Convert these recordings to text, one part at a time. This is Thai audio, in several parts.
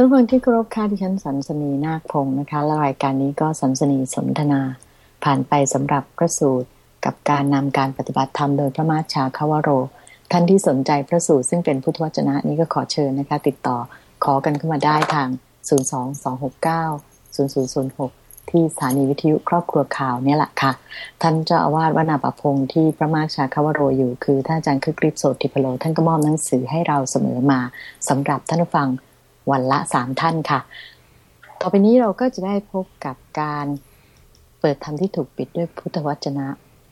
ท่านฟังที่เคารพค่ะที่ฉันสันสนีนาคพงศ์นะคะและรายการนี้ก็สันสนีสนทนา ผ่านไปสำหรับพระสูตรกับการนำการปฏิบัติธรรมโดยพระมาชาคาวโร ท่านที่สนใจพระสูตรซึ่งเป็นพุทธวจนะนี้ก็ขอเชิญนะคะ ติดต่อขอกันเข้ามาได้ทาง 022690006 ที่สถานีวิทยุครอบครัวข่าวเนี่ยแหละค่ะ ท่านเจ้าอาวาสวนาปพงศ์ที่พระมาชาคาวโรอยู่ คือท่านอาจารย์คึกฤทธิ์โสติพโล ท่านก็มอบหนังสือให้เราเสมอมาสำหรับท่านผู้ฟัง วันละสามท่านค่ะ ต่อไปนี้เราก็จะได้พบกับการเปิดธรรมที่ถูกปิดด้วยพุทธวจนะ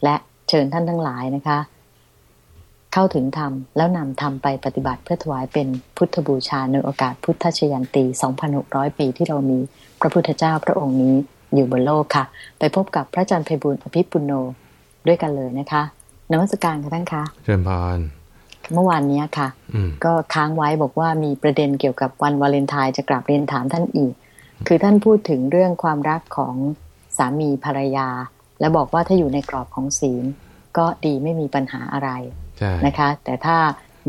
และเชิญท่านทั้งหลายนะคะ เข้าถึงธรรมแล้วนำธรรมไปปฏิบัติเพื่อถวายเป็นพุทธบูชาในโอกาสพุทธชยันตี 2,600 ปีที่เรามีพระพุทธเจ้าพระองค์นี้อยู่บนโลกค่ะ ไปพบกับพระอาจารย์ไพบุญอภิปุโนด้วยกันเลยนะคะนมัสการค่ะท่านคะเชิญพร เมื่อวานนี้ค่ะอืมก็ค้างไว้บอกว่ามีประเด็นเกี่ยวกับวันวาเลนไทน์จะกลับเรียนถามท่านอีก คือท่านพูดถึงเรื่องความรักของสามีภรรยา และบอกว่าถ้าอยู่ในกรอบของศีล ก็ดีไม่มีปัญหาอะไรใช่นะคะ แต่ถ้า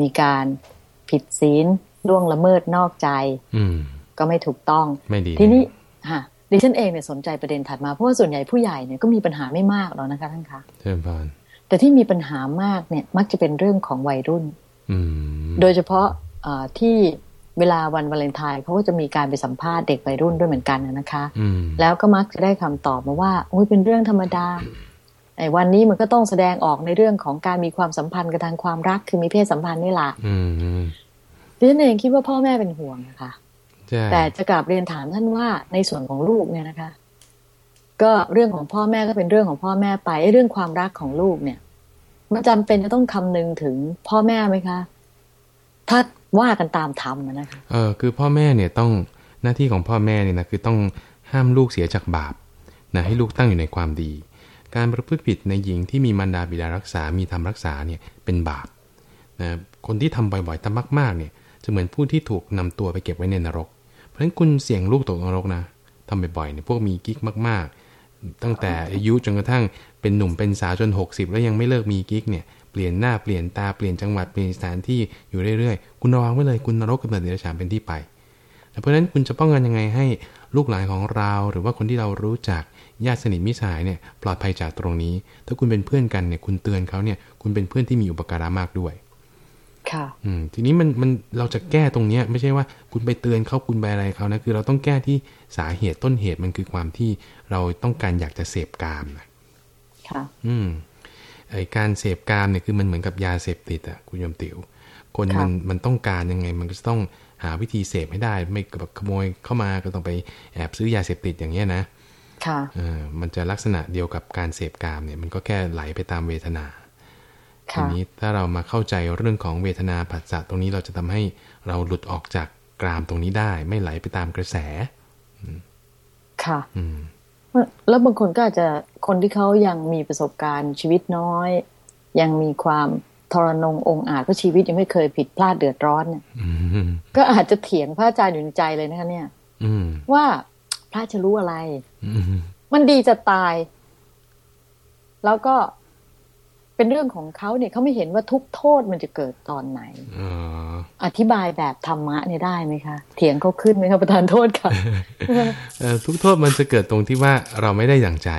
มีการผิดศีลล่วงละเมิดนอกใจอืมก็ไม่ถูกต้องไม่ดีทีนี้ฮะดิฉันเองเนี่ยสนใจประเด็นถัดมาเพราะว่าส่วนใหญ่ผู้ใหญ่เนี่ยก็มีปัญหาไม่มากหรอกนะคะท่านคะเชิญพร แต่ที่มีปัญหามากเนี่ยมักจะเป็นเรื่องของวัยรุ่นอืมโดยเฉพาะเอ่อที่เวลาวันวาเลนไทน์เขาก็จะมีการไปสัมภาษณ์เด็กวัยรุ่นด้วยเหมือนกันนะคะอืมแล้วก็มักจะได้คำตอบมาว่าโอ้ยเป็นเรื่องธรรมดาไอ้วันนี้มันก็ต้องแสดงออกในเรื่องของการมีความสัมพันธ์กับทางความรักคือมีเพศสัมพันธ์นี่แหละอืมอืมดิฉันเองคิดว่าพ่อแม่เป็นห่วงนะคะใช่แต่จะกลับเรียนถามท่านว่าในส่วนของลูกเนี่ยนะคะ ก็เรื่องของพ่อแม่ก็เป็นเรื่องของพ่อแม่ไปเรื่องความรักของลูกเนี่ย มันจำเป็นจะต้องคำนึงถึงพ่อแม่ไหมคะ ถ้าว่ากันตามธรรมนะคะเออคือพ่อแม่เนี่ยต้องหน้าที่ของพ่อแม่เนี่ยนะคือต้องห้ามลูกเสียจากบาปนะให้ลูกตั้งอยู่ในความดี การประพฤติผิดในหญิงที่มีมารดาบิดารักษา มีธรรมรักษาเนี่ยเป็นบาปนะคนที่ทำบ่อยๆทำมากๆเนี่ย จะเหมือนผู้ที่ถูกนำตัวไปเก็บไว้ในนรก เพราะฉะนั้นคุณเสี่ยงลูกตกนรกนะทำบ่อยๆเนี่ยพวกมีกิ๊กมากๆ ตั้งแต่อายุจนกระทั่งเป็นหนุ่มเป็นสาวจน 60 แล้วยังไม่เลิกมีกิ๊กเนี่ยเปลี่ยนหน้าเปลี่ยนตาเปลี่ยนจังหวัดเปลี่ยนสถานที่อยู่เรื่อยๆ คุณระวังไว้เลยคุณนรกกับเนิดเดรัจฉานเป็นที่ไป เพราะฉะนั้นคุณจะป้องกันยังไงให้ลูกหลานของเราหรือว่าคนที่เรารู้จักญาติสนิทมิตรสหายเนี่ยปลอดภัยจากตรงนี้ ถ้าคุณเป็นเพื่อนกันเนี่ยคุณเตือนเขาเนี่ยคุณเป็นเพื่อนที่มีอุปการะมากด้วย ค่ะ อืม ทีนี้มันมันเราจะแก้ตรงเนี้ย ไม่ใช่ว่าคุณไปเตือนเขาคุณไปอะไรเขานะคือเราต้องแก้ที่สาเหตุต้นเหตุมันคือความที่เราต้องการอยากจะเสพกามนะค่ะ อืมไอการเสพกามเนี่ยคือมันเหมือนกับยาเสพติดอะคุณยมติว๋วคนค่ะมันมันต้องการยังไง มันก็จะต้องหาวิธีเสพให้ได้ ไม่แบบขโมยเข้ามาก็ต้องไปแอบซื้อยาเสพติดอย่างเงี้ยนะ ค่ะเออมันจะลักษณะเดียวกับการเสพกามเนี่ย มันก็แค่ไหลไปตามเวทนา ทีค่ะนี้ถ้าเรามาเข้าใจเรื่องของเวทนาผัสสะตรงนี้เราจะทำให้เราหลุดออกจากกรามตรงนี้ได้ ไม่ไหลไปตามกระแส ค่ะอืมแล้วบางคนก็อาจจะคนที่เขายังมีประสบการณ์ชีวิตน้อย ยังมีความทรนงองอาจเพราะชีวิตยังไม่เคยผิดพลาดเดือดร้อนเนี่ยอืมก็อาจจะเถียงพระอาจารย์อยู่ในใจเลยนะคะ เนี่ยอืมว่าพระจะรู้อะไรอืมมันดีจะตาย แล้วก็ เป็นเรื่องของเขาเนี่ยเขาไม่เห็นว่าทุกโทษมันจะเกิดตอนไหนอ๋ออธิบายแบบธรรมะเนี่ยได้ไหมคะ เถียงเขาขึ้นไหมคะประธานโทษค่ะเอ่อทุกโทษมันจะเกิดตรงที่ว่าเราไม่ได้อย่างใจ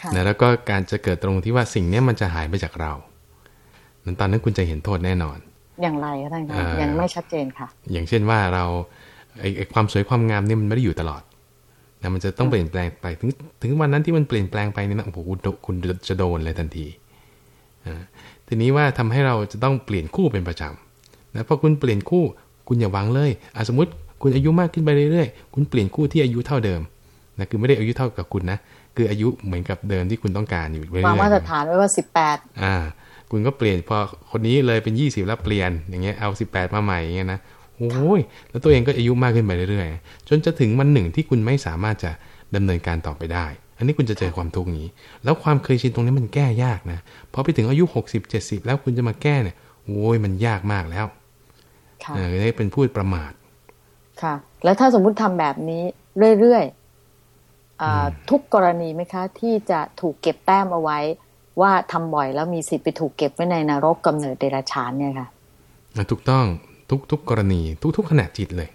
ค่ะนะแล้วก็การจะเกิดตรงที่ว่าสิ่งเนี้ยมันจะหายไปจากเรานั้นตอนนั้นคุณจะเห็นโทษแน่นอน อย่างไรคะท่านคะเอ่อยังไม่ชัดเจนค่ะ อย่างเช่นว่าเราไอ้ไอ้ความสวยความงามเนี่ยมันไม่ได้อยู่ตลอดนะมันจะต้องเปลี่ยนแปลงไป ถึงถึงวันนั้นที่มันเปลี่ยนแปลงไปเนี่ยนะโอ้โหคุณโดคุณจะโดนเลยทันทีอ่า ทีนี้ว่าทำให้เราจะต้องเปลี่ยนคู่เป็นประจำนะพอคุณเปลี่ยนคู่คุณอย่าหวังเลยอะสมมติคุณอายุมากขึ้นไปเรื่อยๆ คุณเปลี่ยนคู่ที่อายุเท่าเดิมนะคือไม่ได้อายุเท่ากับคุณนะคืออายุเหมือนกับเดิมที่คุณต้องการอยู่เรื่อยๆวางมาตรฐานไว้ว่าสิบแปดอ่า คุณก็เปลี่ยนพอคนนี้เลยเป็น 20 แล้วเปลี่ยนอย่างเงี้ยเอา 18 มาใหม่อย่างเงี้ยนะโอ้ยแล้วตัวเองก็อายุมากขึ้นไปเรื่อยๆ จนจะถึงวันหนึ่งที่คุณไม่สามารถจะดำเนินการต่อไปได้ อันนี้คุณจะเจอความทุกข์นี้ แล้วความเคยชินตรงนี้มันแก้ยากนะพอไปถึงอายุ 60 70 แล้วคุณจะมาแก้เนี่ยโอ้ยมันยากมากแล้วค่ะเออนี่เป็นพูดประมาท ค่ะ แล้วถ้าสมมุติทำแบบนี้เรื่อยๆอ่าทุกกรณีไหมคะ ที่จะถูกเก็บแต้มเอาไว้ ว่าทำบ่อยแล้วมีสิทธิ์ไปถูกเก็บไว้ในนรกกำเนิดเดรัจฉานเนี่ยค่ะถูกต้องทุกทุกกรณีทุกทุกขณะจิตเลย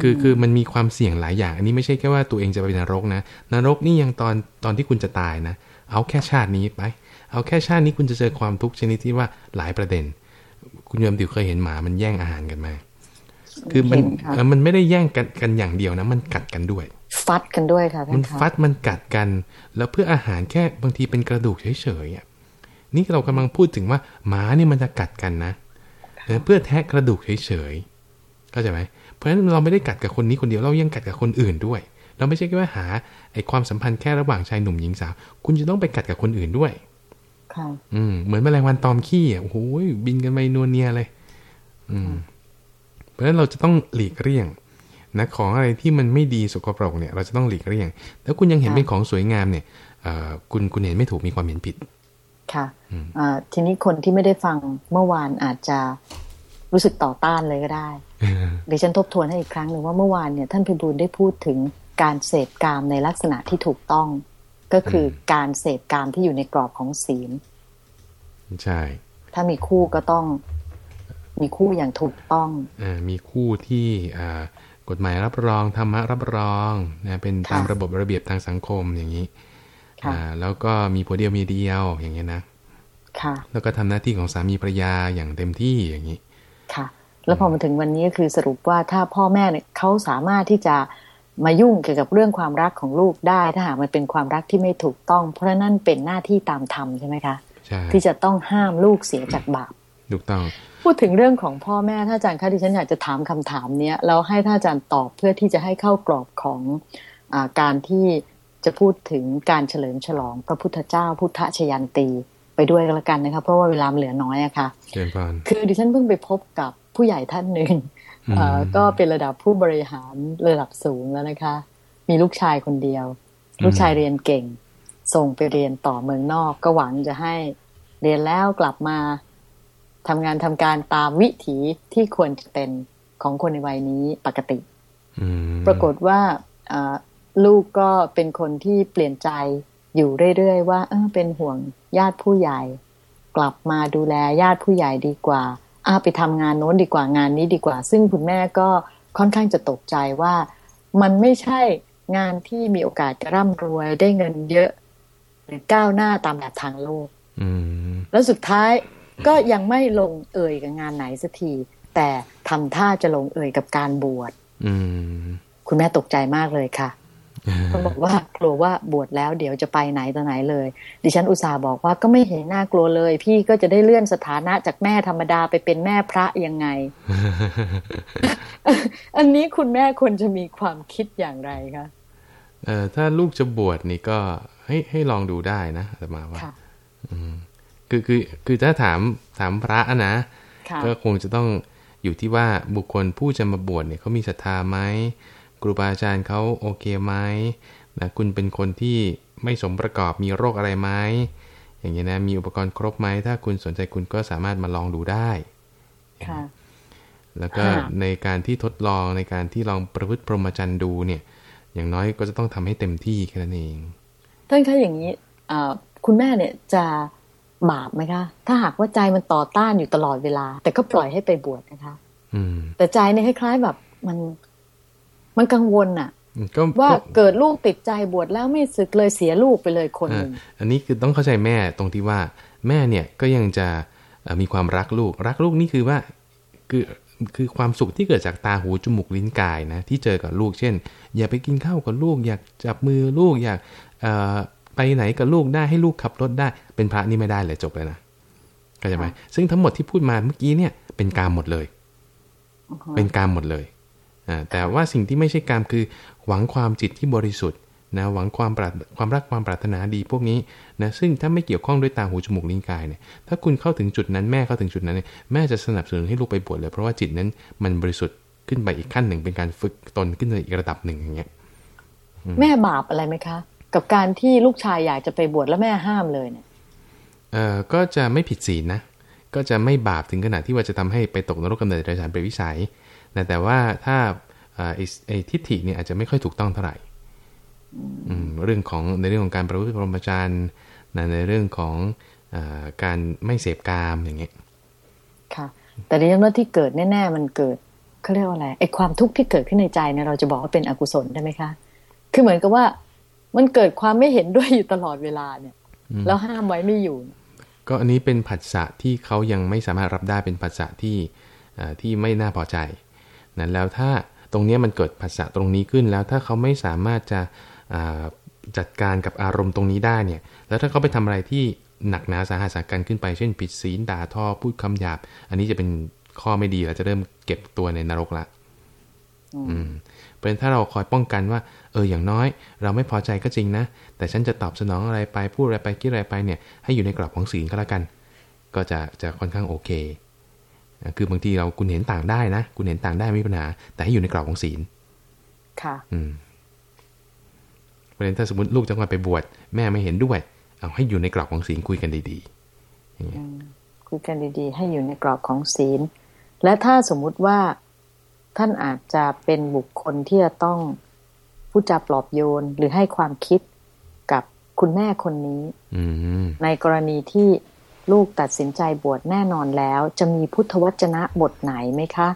คือคือมันมีความเสี่ยงหลายอย่าง อันนี้ไม่ใช่แค่ว่าตัวเองจะไปนรกนะนรกนี่ยังตอนตอนที่คุณจะตายนะ เอาแค่ชาตินี้ไป เอาแค่ชาตินี้คุณจะเจอความทุกข์ชนิดที่ว่าหลายประเด็น คุณโยมติวเคยเห็นหมามันแย่งอาหารกันไหมคือมันมันไม่ได้แย่งกันกันอย่างเดียวนะ มันกัดกันด้วย ฟัดกันด้วยค่ะมันฟัดมันกัดกัน แล้วเพื่ออาหารแค่บางทีเป็นกระดูกเฉยๆนี่เรากำลังพูดถึงว่าหมานี่มันจะกัดกันนะเพื่อแทะกระดูกเฉยๆเข้าใจไหม เพราะฉะนั้นเราไม่ได้กัดกับคนนี้คนเดียวเรายังกัดกับคนอื่นด้วย เราไม่ใช่แค่ว่าหาไอ้ความสัมพันธ์แค่ระหว่างชายหนุ่มหญิงสาว คุณจะต้องไปกัดกับคนอื่นด้วยค่ะอืมเหมือนแมลงวันตอมขี้อะโอ้โหบินกันไปนวลเนียเลย อืม เพราะฉะนั้นเราจะต้องหลีกเลี่ยงนะของอะไรที่มันไม่ดีสกปรกเนี่ย เราจะต้องหลีกเลี่ยงแล้วคุณยังเห็นเป็นของสวยงามเนี่ยคุณคุณเห็นไม่ถูกมีความเห็นผิด ค่ะทีนี้คนที่ไม่ได้ฟังเมื่อวานอาจจะรู้สึกต่อต้านเลยก็ได้ เดี๋ยวฉันทบทวนให้อีกครั้งหนึ่งว่าเมื่อวานเนี่ยท่านพิบูลได้พูดถึงการเสพกามในลักษณะที่ถูกต้อง ก็คือการเสพกามที่อยู่ในกรอบของศีล ใช่ ถ้ามีคู่ก็ต้องมีคู่อย่างถูกต้องอมีคู่ที่กฎหมายรับรองธรรมะรับรองนะเป็นตามระบบระเบียบทางสังคมอย่างนี้แล้วก็มีผัวเดียวมีเดียวอย่างเงี้ยนะค่ะแล้วก็ทำหน้าที่ของสามีภรรยาอย่างเต็มที่อย่างนี้ค่ะ แล้วพอมาถึงวันนี้ก็คือสรุปว่าถ้าพ่อแม่เนี่ยเขาสามารถที่จะมายุ่งเกี่ยวกับเรื่องความรักของลูกได้ ถ้าหากมันเป็นความรักที่ไม่ถูกต้อง เพราะนั่นเป็นหน้าที่ตามธรรมใช่ไหมคะที่จะต้องห้ามลูกเสียจากบาปถูกต้องพูดถึงเรื่องของพ่อแม่ท่านอาจารย์คะที่ฉันอยากจะถามคำถามเนี้ยแล้วให้ท่านอาจารย์ตอบเพื่อที่จะให้เข้ากรอบของอการที่จะพูดถึงการเฉลิมฉลอง พระพุทธเจ้า พุทธชยันตีไปด้วยกันละกันนะคะเพราะว่าเวลาเหลือน้อยอะค่ะคือดิฉันเพิ่งไปพบกับ ผู้ใหญ่ท่านหนึ่งก็เป็นระดับผู้บริหารระดับสูงแล้วนะคะ มีลูกชายคนเดียว ลูกชายเรียนเก่ง ส่งไปเรียนต่อเมืองนอก ก็หวังจะให้เรียนแล้วกลับมาทำงานทำการตามวิถีที่ควรจะเป็นของคนในวัยนี้ปกติปรากฏว่าลูกก็เป็นคนที่เปลี่ยนใจอยู่เรื่อยๆว่าเออเป็นห่วงญาติผู้ใหญ่ กลับมาดูแลญาติผู้ใหญ่ดีกว่า อาไปทำงานโน้นดีกว่างานนี้ดีกว่า ซึ่งคุณแม่ก็ค่อนข้างจะตกใจว่า มันไม่ใช่งานที่มีโอกาสจะร่ำรวยได้เงินเยอะ หรือก้าวหน้าตามแบบทางโลกแล้วสุดท้ายก็ยังไม่ลงเอ่ยกับงานไหนสักที แต่ทำท่าจะลงเอ่ยกับการบวชคุณแม่ตกใจมากเลยค่ะ คนบอกว่ากลัวว่าบวชแล้วเดี๋ยวจะไปไหนต่อไหนเลย ดิฉันอุตส่าห์บอกว่าก็ไม่เห็นน่ากลัวเลย พี่ก็จะได้เลื่อนสถานะจากแม่ธรรมดาไปเป็นแม่พระยังไง อันนี้คุณแม่ควรจะมีความคิดอย่างไรคะเออถ้าลูกจะบวชนี่ก็ให้ให้ลองดูได้นะแต่มาว่าคือคือคือถ้าถามถามพระนะก็คงจะต้องอยู่ที่ว่าบุคคลผู้จะมาบวชเนี่ยเขามีศรัทธาไหม ครูบาอาจารย์เขาโอเคไหมนะคุณเป็นคนที่ไม่สมประกอบมีโรคอะไรไหมอย่างนี้นะมีอุปกรณ์ครบไหมถ้าคุณสนใจคุณก็สามารถมาลองดูได้ค่ะแล้วก็ในการที่ทดลองในการที่ลองประพฤติพรหมจรรย์ดูเนี่ย อย่างน้อยก็จะต้องทำให้เต็มที่แค่นั้นเองท่านคะอย่างนี้คุณแม่เนี่ยจะบาปไหมคะ ถ้าหากว่าใจมันต่อต้านอยู่ตลอดเวลา แต่ก็ปล่อยให้ไปบวชนะคะ อืมแต่ใจเนี่ยคล้ายๆแบบมัน มันกังวลอะว่าเกิดลูกติดใจบวชแล้วไม่สึกเลยเสียลูกไปเลยคนหนึ่งอันนี้คือต้องเข้าใจแม่ตรงที่ว่าแม่เนี่ยก็ยังจะมีความรักลูก รักลูกนี่คือว่าคือคือความสุขที่เกิดจากตาหูจมูกลิ้นกายนะที่เจอกับลูก เช่น อย่าไปกินข้าวกับลูก อยากจับมือลูกอยากไปไหนกับลูกได้ให้ลูกขับรถได้ เป็นพระนี่ไม่ได้เลยจบเลยนะเข้าใจไหมซึ่งทั้งหมดที่พูดมาเมื่อกี้เนี่ยเป็นการหมดเลย เป็นการหมดเลย แต่ว่าสิ่งที่ไม่ใช่กรรมคือ หวังความจิตที่บริสุทธิ์นะหวังความปราความรักความปรารถนาดีพวกนี้นะซึ่งถ้าไม่เกี่ยวข้องด้วยตาหูจมูกลิ้นกายเนี่ยถ้าคุณเข้าถึงจุดนั้นแม่เข้าถึงจุดนั้นเนี่ยแม่จะสนับสนุนให้ลูกไปบวชเลย เพราะว่าจิตนั้นมันบริสุทธิ์ขึ้นไปอีกขั้นหนึ่งเป็นการฝึกตนขึ้นไปอีกระดับหนึ่งอย่างเงี้ยแม่บาปอะไรไหมคะ กับการที่ลูกชายอยากจะไปบวชแล้วแม่ห้ามเลยเนี่ยเอ่อก็จะไม่ผิดศีลนะก็จะไม่บาปถึงขนาดที่ว่าจะทำให้ไปตกนรกกำเนิดเดรัจฉานเป็นวิสัย แต่แต่ว่าถ้าไอ้ทิฏฐิเนี่ยอาจจะไม่ค่อยถูกต้องเท่าไหร่เรื่องของในเรื่องของการประพฤติพรหมจรรย์ในเรื่องของอการไม่เสพกามอย่างเงี้ยค่ะ แต่ในเรื่องที่เกิดแน่ๆมันเกิดเขาเรียกว่าอะไรไอ้ความทุกข์ที่เกิดขึ้นในใจเนี่ยเราจะบอกว่าเป็นอกุศลได้ไหมคะ คือเหมือนกับว่ามันเกิดความไม่เห็นด้วยอยู่ตลอดเวลาเนี่ย แล้วห้ามไว้ไม่อยู่ ก็อันนี้เป็นผัสสะที่เขายังไม่สามารถรับได้เป็นผัสสะที่ที่ไม่น่าพอใจ นะแล้วถ้าตรงนี้มันเกิดผัสสะตรงนี้ขึ้นแล้วถ้าเขาไม่สามารถจะจัดการกับอารมณ์ตรงนี้ได้เนี่ย แล้วถ้าเขาไปทำอะไรที่หนักหนาสาหัสสากันขึ้นไป เช่น ผิดศีลด่าทอพูดคำหยาบ อันนี้จะเป็นข้อไม่ดีแล้วจะเริ่มเก็บตัวในนรกละอืมเพราะฉะนั้นถ้าเราคอยป้องกันว่า เอออย่างน้อย เราไม่พอใจก็จริงนะ แต่ฉันจะตอบสนองอะไรไปพูดอะไรไปคิดอะไรไปเนี่ย ให้อยู่ในกรอบของศีลก็แล้วกัน ก็จะจะค่อนข้างโอเค คือบางทีเราคุณเห็นต่างได้นะ คุณเห็นต่างได้ไม่มีปัญหา แต่ให้อยู่ในกรอบของศีล ค่ะ อืมเพราะฉะนั้นถ้าสมมติลูกจะมาไปบวชแม่ไม่เห็นด้วย เอาให้อยู่ในกรอบของศีลคุยกันดีๆอย่างเงี้ยคุยกันดีๆ ให้อยู่ในกรอบของศีล และถ้าสมมุติว่าท่านอาจจะเป็นบุคคลที่จะต้องพูดจาปลอบโยนหรือให้ความคิดกับคุณแม่คนนี้ในกรณีที่ ลูกตัดสินใจบวชแน่นอนแล้ว จะมีพุทธวจนะบทไหนไหมคะ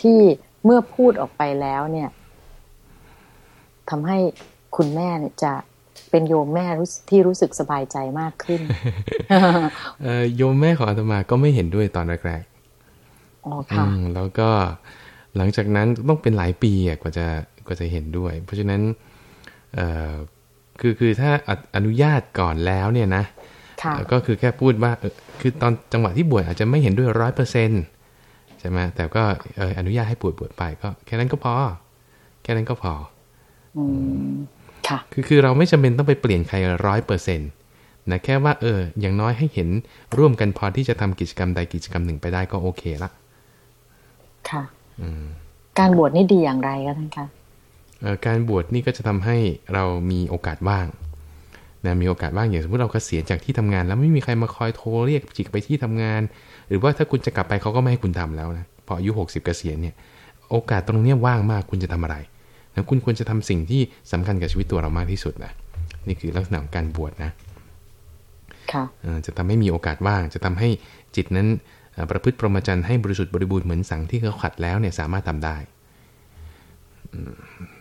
ที่เมื่อพูดออกไปแล้วเนี่ยทำให้คุณแม่เนี่ยจะเป็นโยมแม่ที่รู้สึกสบายใจมากขึ้นโยมแม่ของอาตมาก็ไม่เห็นด้วยตอนแรกๆอ๋อค่ะแล้วก็หลังจากนั้นต้องเป็นหลายปีกว่าจะกว่าจะเห็นด้วย เพราะฉะนั้นคือคือถ้าอนุญาตก่อนแล้วเนี่ยนะ ก็คือแค่พูดว่าคือตอนจังหวะที่บวชอาจจะไม่เห็นด้วยร้อยเปอร์เซ็นใช่ไหมแต่ก็อนุญาตให้บวชบวชไปก็แค่นั้นก็พอ แค่นั้นก็พอค่ะคือคือเราไม่จำเป็นต้องไปเปลี่ยนใครร้อยเปอร์เซ็นต์นะแค่ว่าเออ อย่างน้อยให้เห็นร่วมกันพอที่จะทำกิจกรรมใดกิจกรรมหนึ่งไปได้ก็โอเคละค่ะการบวชนี่ดีอย่างไรคะท่านคะการบวชนี่ก็จะทำให้เรามีโอกาสว่าง นะมีโอกาสว่างอย่างสมมติเราเกษียณจากที่ทำงาน แล้วไม่มีใครมาคอยโทรเรียกจิกไปที่ทำงาน หรือว่าถ้าคุณจะกลับไปเขาก็ไม่ให้คุณทำแล้วนะพออายุหกสิบเกษียณเนี่ยโอกาสตรงนี้ว่างมากคุณจะทำอะไรนะคุณควรจะทำสิ่งที่สำคัญกับชีวิตตัวเรามากที่สุดนะนี่คือลักษณะของการบวชนะค่ะจะทำให้มีโอกาสว่าง จะทำให้จิตนั้นประพฤติพรหมจรรย์ให้บริสุทธิ์บริบูรณ์เหมือนสังที่เขาขัดแล้วเนี่ยสามารถทำได้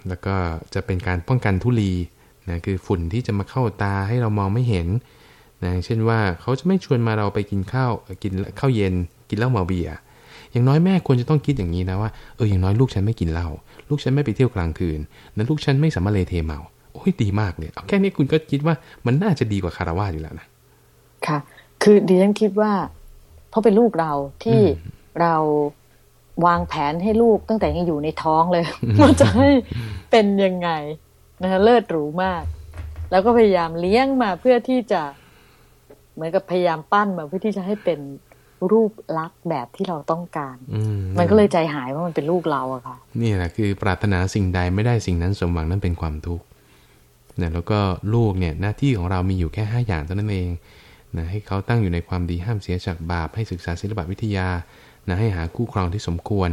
แล้วก็จะเป็นการป้องกันทุลี นะคือฝุ่นที่จะมาเข้าตาให้เรามองไม่เห็นนะเช่นว่าเขาจะไม่ชวนมาเราไปกินข้าวกินข้าวเย็น กินเหล้าเมาเบียอย่างน้อยแม่ควรจะต้องคิดอย่างนี้นะว่าเอออย่างน้อยลูกฉันไม่กินเหล้าลูกฉันไม่ไปเที่ยวกลางคืนนั้นลูกฉันไม่สามารถเลเทเมาโอ้ยดีมากเลยเอาแค่นี้คุณก็คิดว่ามันน่าจะดีกว่าคารวะอยู่แล้วนะค่ะ คือดิฉันคิดว่าเพราะเป็นลูกเราที่เราวางแผนให้ลูกตั้งแต่ยังอยู่ในท้องเลยว่าจะให้เป็นยังไง นะเลิศหรูมาก แล้วก็พยายามเลี้ยงมาเพื่อที่จะเหมือนกับพยายามปั้นมาเพื่อที่จะให้เป็นรูปลักษณ์แบบที่เราต้องการมันก็เลยใจหายว่ามันเป็นลูกเราอะค่ะ นี่แหละคือปรารถนาสิ่งใดไม่ได้สิ่งนั้นสมหวังนั่นเป็นความทุกข์เนี่ยแล้วก็ลูกเนี่ยหน้าที่ของเรามีอยู่แค่ห้าอย่างเท่านั้นเองนะให้เขาตั้งอยู่ในความดีห้ามเสียจากบาปให้ศึกษาศิลปวิทยานะให้หาคู่ครองที่สมควร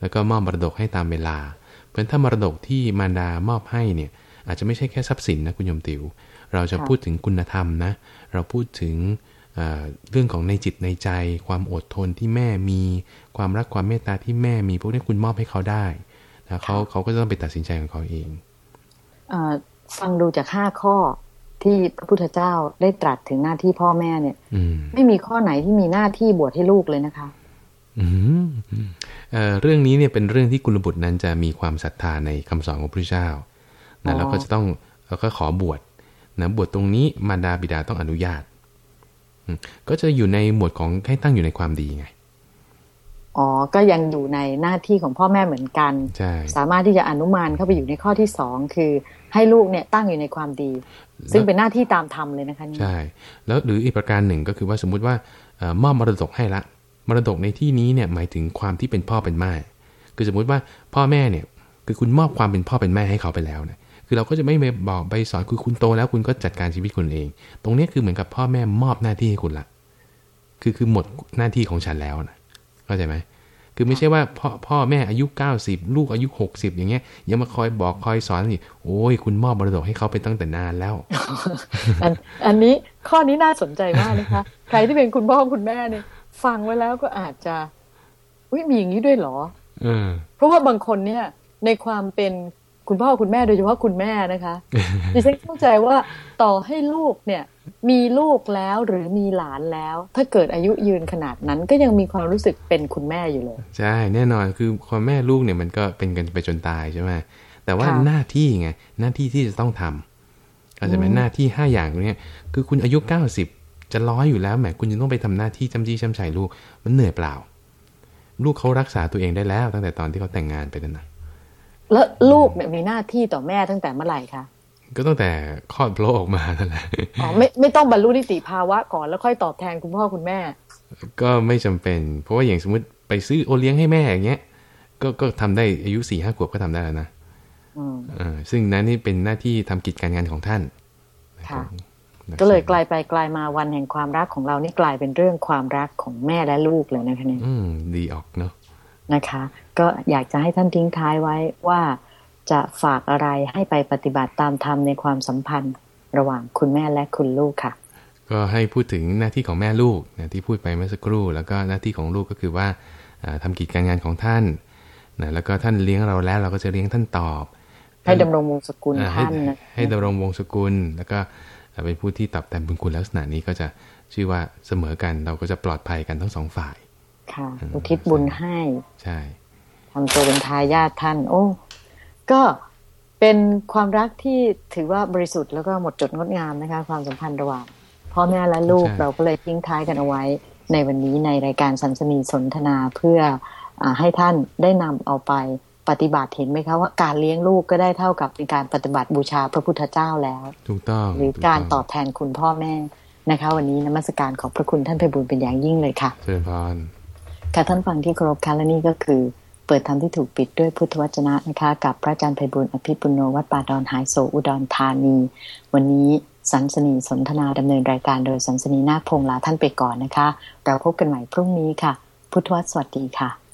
แล้วก็มอบมรดกให้ตามเวลาเพ ราะถ้ามรดกที่มารดามอบให้เนี่ยอาจจะไม่ใช่แค่ทรัพย์สินนะคุณยมติวเราจะพูดถึงคุณธรรมนะ เราพูดถึงเรื่องของในจิตในใจ ความอดทนที่แม่มีความรักความเมตตาที่แม่มีพวกนี้คุณมอบให้เขาได้นะเขาเขาก็ต้องไปตัดสินใจของเขาเองอฟังดูจากห้าข้อที่พระพุทธเจ้าได้ตรัสถึงหน้าที่พ่อแม่เนี่ยไม่มีข้อไหนที่มีหน้าที่บวชให้ลูกเลยนะคะ เรื่องนี้เนี่ยเป็นเรื่องที่กุลบุตรนั้นจะมีความศรัทธาในคำสอนของพระเจ้านะแล้วก็จะต้องแล้วก็ขอบวชนะบวชตรงนี้มารดาบิดาต้องอนุญาต ก็จะอยู่ในหมวดของให้ตั้งอยู่ในความดีไงอ๋อ ก็ยังอยู่ในหน้าที่ของพ่อแม่เหมือนกันใช่สามารถที่จะอนุมานเข้าไปอยู่ในข้อที่สองคือให้ลูกเนี่ยตั้งอยู่ในความดี ซึ่งเป็นหน้าที่ตามธรรมเลยนะคะใช่ แล้วหรืออีกประการหนึ่งก็คือว่าสมมุติว่ามอบมรดกให้ละ มรดกในที่นี้เนี่ยหมายถึงความที่เป็นพ่อเป็นแม่ คือสมมุติว่าพ่อแม่เนี่ยคือคุณมอบความเป็นพ่อเป็นแม่ให้เขาไปแล้วเนี่ยคือเราก็จะไม่ไปบอกไปสอนคือคุณโตแล้วคุณก็จัดการชีวิตคุณเอง ตรงนี้คือเหมือนกับพ่อแม่มอบหน้าที่ให้คุณละคือคือหมดหน้าที่ของฉันแล้วนะเข้าใจไหมคือไม่ใช่ว่าพ่อพ่อแม่อายุเก้าสิบลูกอายุหกสิบอย่างเงี้ยยังมาคอยบอกคอยสอนนี่โอ้ยคุณมอบมรดกให้เขาไปตั้งแต่นานแล้ว อันอันนี้ข้อนี้น่าสนใจมากนะคะ ใครที่เป็นคุณพ่อคุณแม่เนี่ย ฟังไว้แล้วก็อาจจะอุ้ยมีอย่างนี้ด้วยเหรอเพราะว่าบางคนเนี่ย ในความเป็นคุณพ่อคุณแม่โดยเฉพาะคุณแม่นะคะดิฉันเข้าใจว่าต่อให้ลูกเนี่ย มีลูกแล้วหรือมีหลานแล้ว ถ้าเกิดอายุยืนขนาดนั้นก็ยังมีความรู้สึกเป็นคุณแม่อยู่เลย ใช่แน่นอนคือความแม่ลูกเนี่ยมันก็เป็นกันไปจนตายใช่ไหมแต่ว่าหน้าที่ไงหน้าที่ที่จะต้องทำอาจจะเป็นหน้าที่ห้าอย่างนี้คือคุณอายุเก้าสิบ จะร้อยอยู่แล้วแหมคุณยังต้องไปทำหน้าที่จำจี้จำชัยลูก มันเหนื่อยเปล่า ลูกเขารักษาตัวเองได้แล้ว ตั้งแต่ตอนที่เขาแต่งงานไปนั่นนะแล้วลูกเนี่ยมีหน้าที่ต่อแม่ตั้งแต่เมื่อไหร่คะก็ตั้งแต่คลอดโผล่ออกมานั่นแหละอ๋อไม่ไม่ต้องบรรลุนิติภาวะก่อนแล้วค่อยตอบแทนคุณพ่อคุณแม่ ก็ไม่จำเป็น เพราะว่าอย่างสมมติไปซื้อโอเลี้ยงให้แม่อย่างเงี้ย ก็ก็ทำได้อายุสี่ห้าขวบก็ทำได้แล้วนะอ่าซึ่งนั้นนี่เป็นหน้าที่ทำกิจการงานของท่านค่ะ ก็เลยกลายไปกลายมาวันแห่งความรักของเรานี่กลายเป็นเรื่องความรักของแม่และลูกเลยนะคะเนี่ยอืมดีออกเนาะนะคะ ก็อยากจะให้ท่านทิ้งท้ายไว้ว่าจะฝากอะไรให้ไปปฏิบัติตามธรรมในความสัมพันธ์ ระหว่างคุณแม่และคุณลูกค่ะ ก็ให้พูดถึงหน้าที่ของแม่ลูกนะที่พูดไปเมื่อสักครู่ แล้วก็หน้าที่ของลูกก็คือว่าทำกิจการงานของท่านนะแล้วก็ท่านเลี้ยงเราแล้วเราก็จะเลี้ยงท่านตอบ ให้ดำรงวงศกุลท่านนะให้ดำรงวงศกุลแล้วก็ เป็นผู้ที่ตอบแทนบุญคุณลักษณะนี้ก็จะชื่อว่าเสมอกันเราก็จะปลอดภัยกันทั้งสองฝ่าย ค่ะอุทิศบุญให้ใช่ทำตัวเป็นทายาทท่าน โอ้ก็เป็นความรักที่ถือว่าบริสุทธิ์แล้วก็หมดจดงดงามนะคะ ความสัมพันธ์ระหว่างพ่อแม่และลูกเราก็เลยทิ้งท้ายกันเอาไว้ ในวันนี้ในรายการสัมสนีสนทนาเพื่ออให้ท่านได้นำเอาไป ปฏิบัติเห็นไหมคะว่าการเลี้ยงลูกก็ได้เท่ากับเป็นการปฏิบัติบูชาพระพุทธเจ้าแล้ว ถูกต้อง หรือการตอบแทนคุณพ่อแม่นะคะ วันนี้นมัสการของพระคุณท่านเพบุญเป็นอย่างยิ่งเลยค่ะเชิญพานค่ะท่านฟังที่เคารพค่ะและนี่ก็คือ เปิดธรรมที่ถูกปิดด้วยพุทธวจนะนะคะ กับพระอาจารย์ไพบุญอภิปุโนวัดป่าดอนหายโศอุดรธานี วันนี้สันสนีสนทนาดำเนินรายการโดยสันสนีนาคพงลาท่านไปก่อนนะคะ เราพบกันใหม่พรุ่งนี้ค่ะ พุทธวสวัสดีค่ะ